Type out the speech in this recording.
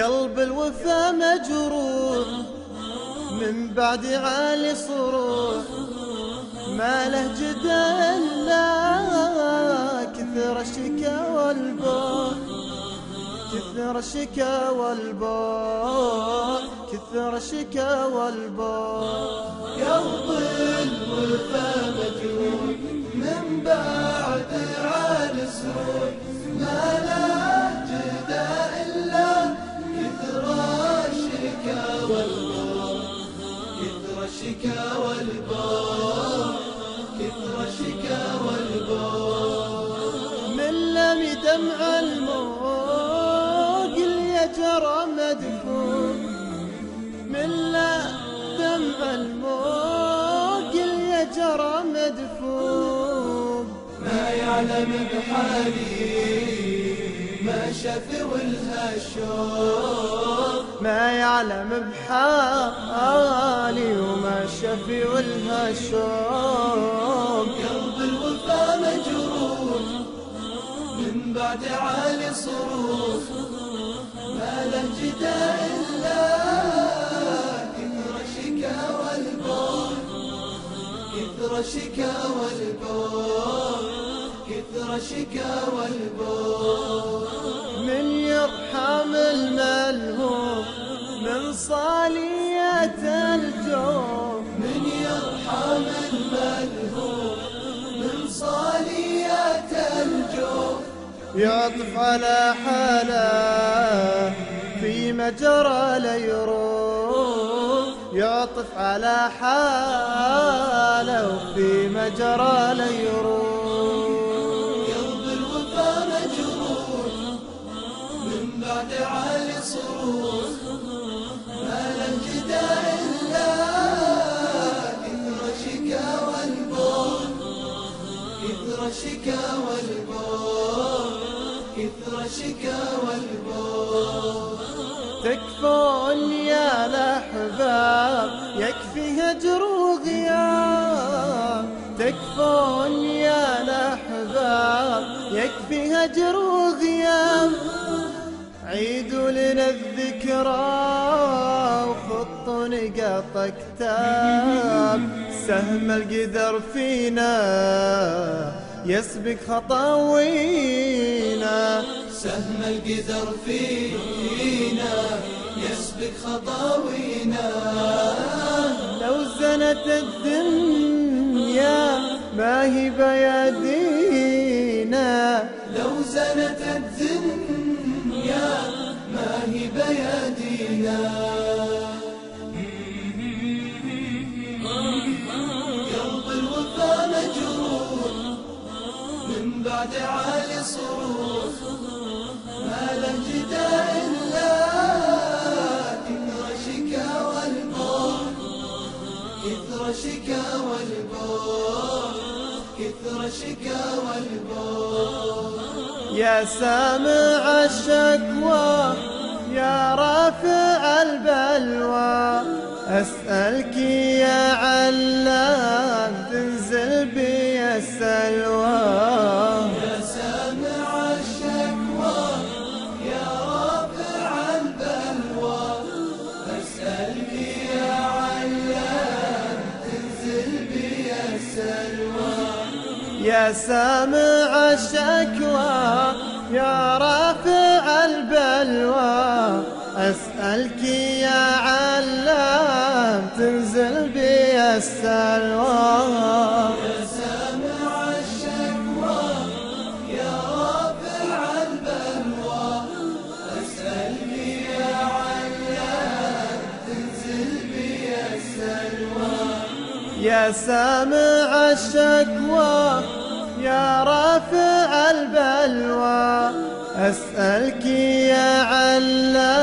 قلب الوفا مجروح من بعد عالي صروح. ما له جدا إلا كثر الشكا والبوح. كثر الشكا والبوح كثر الشكا والبوح. قلب الوفا مجروح. كثر الشكا والبوح من لم دمع الموج اللي جرى مدفون من لا دمع الموج اللي جرى مدفون ما يعلم بحالي ما شاف ولها الشوق ما يعلم بحالي وما شفي ولها شوق بعد عالي صروخ ما له جدا إلا كثر الشكا والبوح كثر الشكا والبوح كثر الشكا والبوح من يرحم الملهوم من صالية الجوف يعطف على حاله في مجرى ليروح يعطف على حاله وفي مجرى ليروح قلب الوفا مجروح من بعد عالي صروخ ما له جدا إلا كثر الشكا والبوح كثر والبوح كثر الشكا والبوح تكفون يا الأحباب يكفي هجر وغياب تكفون يا الأحباب يكفي هجر وغياب عيدوا لنا الذكرى وخطوا نقاط كتاب سهم القدر فينا يسبق خطاوينا. سهم القدر فينا يسبق خطاوينا. لو زنت الدنيا ما هي بيدينا لو زنت الدنيا ما هي بيدينا من بعد عالي صروخ ما كثر شكا والبوح كثر شكا والبوح كثر شكا والبوح يا سامع الشكوى يا رافع البلوى. أسألك يا علام تنزل بي السلوى. يا سامع الشكوى يا رافع البلوى. أسألك يا علام تنزل بي السلوى. يا سامع الشكوى يا رافع البلوى. أسألك يا علام